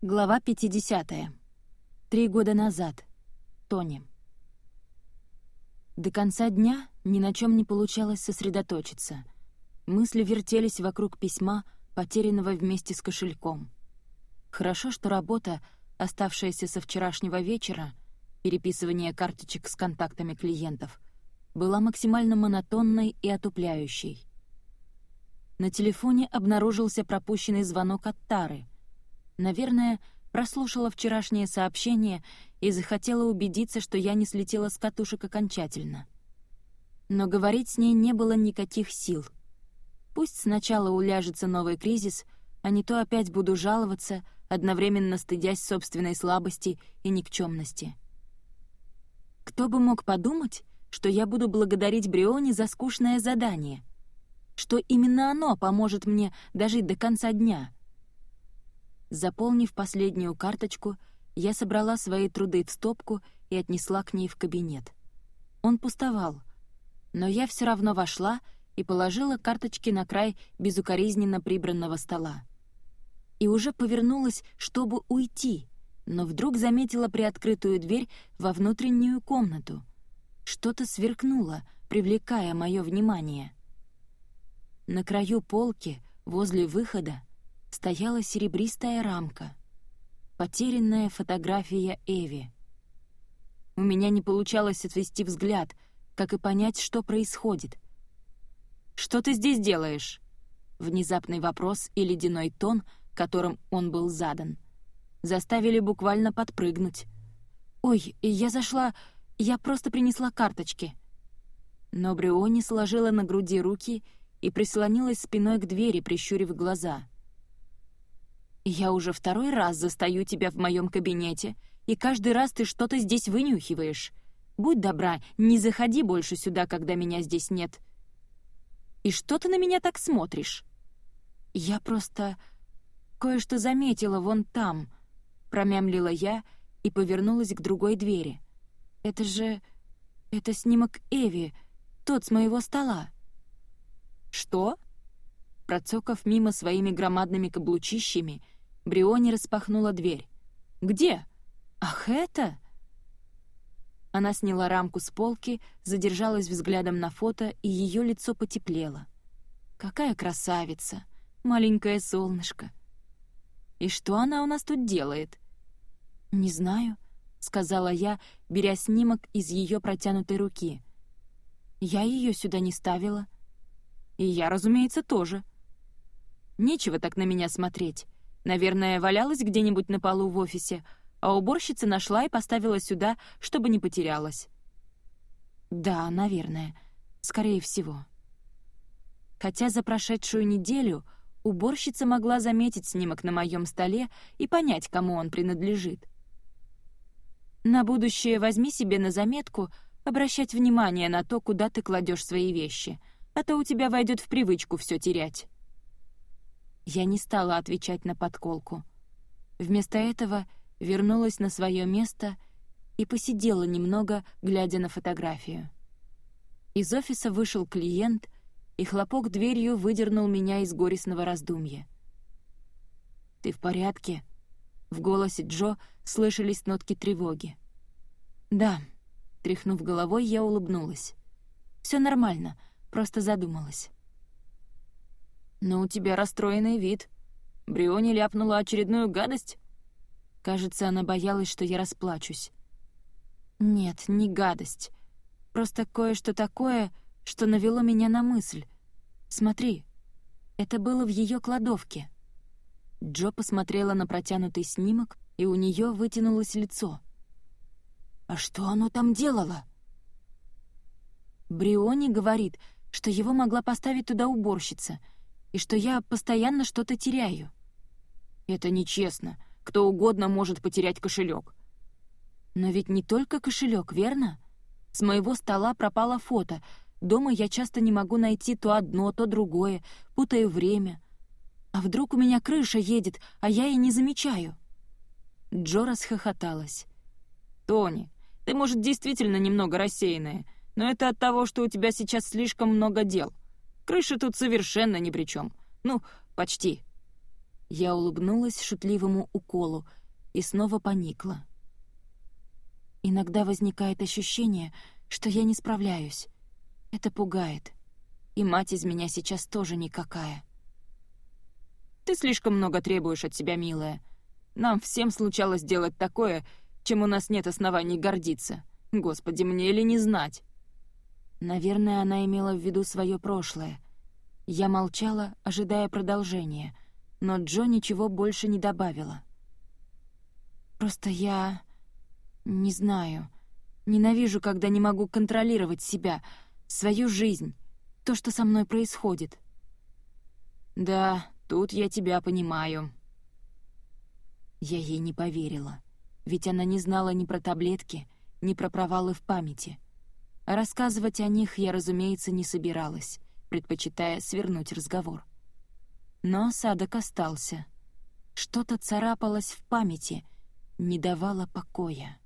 Глава 50. Три года назад. Тони. До конца дня ни на чем не получалось сосредоточиться. Мысли вертелись вокруг письма, потерянного вместе с кошельком. Хорошо, что работа, оставшаяся со вчерашнего вечера, переписывание карточек с контактами клиентов, была максимально монотонной и отупляющей. На телефоне обнаружился пропущенный звонок от Тары — Наверное, прослушала вчерашнее сообщение и захотела убедиться, что я не слетела с катушек окончательно. Но говорить с ней не было никаких сил. Пусть сначала уляжется новый кризис, а не то опять буду жаловаться, одновременно стыдясь собственной слабости и никчемности. Кто бы мог подумать, что я буду благодарить Бриони за скучное задание, что именно оно поможет мне дожить до конца дня — Заполнив последнюю карточку, я собрала свои труды в стопку и отнесла к ней в кабинет. Он пустовал, но я все равно вошла и положила карточки на край безукоризненно прибранного стола. И уже повернулась, чтобы уйти, но вдруг заметила приоткрытую дверь во внутреннюю комнату. Что-то сверкнуло, привлекая мое внимание. На краю полки, возле выхода, стояла серебристая рамка. Потерянная фотография Эви. У меня не получалось отвести взгляд, как и понять, что происходит. «Что ты здесь делаешь?» Внезапный вопрос и ледяной тон, которым он был задан, заставили буквально подпрыгнуть. «Ой, я зашла... Я просто принесла карточки». Но Бриони сложила на груди руки и прислонилась спиной к двери, прищурив глаза — я уже второй раз застаю тебя в моем кабинете, и каждый раз ты что-то здесь вынюхиваешь. Будь добра, не заходи больше сюда, когда меня здесь нет. И что ты на меня так смотришь? Я просто кое-что заметила вон там, промямлила я и повернулась к другой двери. Это же... это снимок Эви, тот с моего стола. Что? Процокав мимо своими громадными каблучищами, Бриони распахнула дверь. «Где? Ах, это?» Она сняла рамку с полки, задержалась взглядом на фото, и ее лицо потеплело. «Какая красавица! Маленькое солнышко!» «И что она у нас тут делает?» «Не знаю», — сказала я, беря снимок из ее протянутой руки. «Я ее сюда не ставила». «И я, разумеется, тоже». «Нечего так на меня смотреть. Наверное, валялась где-нибудь на полу в офисе, а уборщица нашла и поставила сюда, чтобы не потерялась. Да, наверное. Скорее всего. Хотя за прошедшую неделю уборщица могла заметить снимок на моем столе и понять, кому он принадлежит. На будущее возьми себе на заметку обращать внимание на то, куда ты кладешь свои вещи, а то у тебя войдет в привычку все терять. Я не стала отвечать на подколку. Вместо этого вернулась на свое место и посидела немного, глядя на фотографию. Из офиса вышел клиент, и хлопок дверью выдернул меня из горестного раздумья. «Ты в порядке?» В голосе Джо слышались нотки тревоги. «Да», — тряхнув головой, я улыбнулась. «Все нормально, просто задумалась». «Но у тебя расстроенный вид. Бриони ляпнула очередную гадость?» Кажется, она боялась, что я расплачусь. «Нет, не гадость. Просто кое-что такое, что навело меня на мысль. Смотри, это было в ее кладовке». Джо посмотрела на протянутый снимок, и у нее вытянулось лицо. «А что оно там делало?» Бриони говорит, что его могла поставить туда уборщица — и что я постоянно что-то теряю. Это нечестно. Кто угодно может потерять кошелек. Но ведь не только кошелек, верно? С моего стола пропало фото. Дома я часто не могу найти то одно, то другое, путаю время. А вдруг у меня крыша едет, а я и не замечаю? Джо расхохоталась. «Тони, ты, может, действительно немного рассеянная, но это от того, что у тебя сейчас слишком много дел. Крыша тут совершенно ни при чем. Ну, почти. Я улыбнулась шутливому уколу и снова поникла. Иногда возникает ощущение, что я не справляюсь. Это пугает. И мать из меня сейчас тоже никакая. «Ты слишком много требуешь от себя, милая. Нам всем случалось делать такое, чем у нас нет оснований гордиться. Господи, мне ли не знать?» Наверное, она имела в виду свое прошлое. Я молчала, ожидая продолжения, но Джо ничего больше не добавила. «Просто я... не знаю. Ненавижу, когда не могу контролировать себя, свою жизнь, то, что со мной происходит». «Да, тут я тебя понимаю». Я ей не поверила, ведь она не знала ни про таблетки, ни про провалы в памяти — рассказывать о них я, разумеется, не собиралась, предпочитая свернуть разговор. Но Садок остался. Что-то царапалось в памяти, не давало покоя.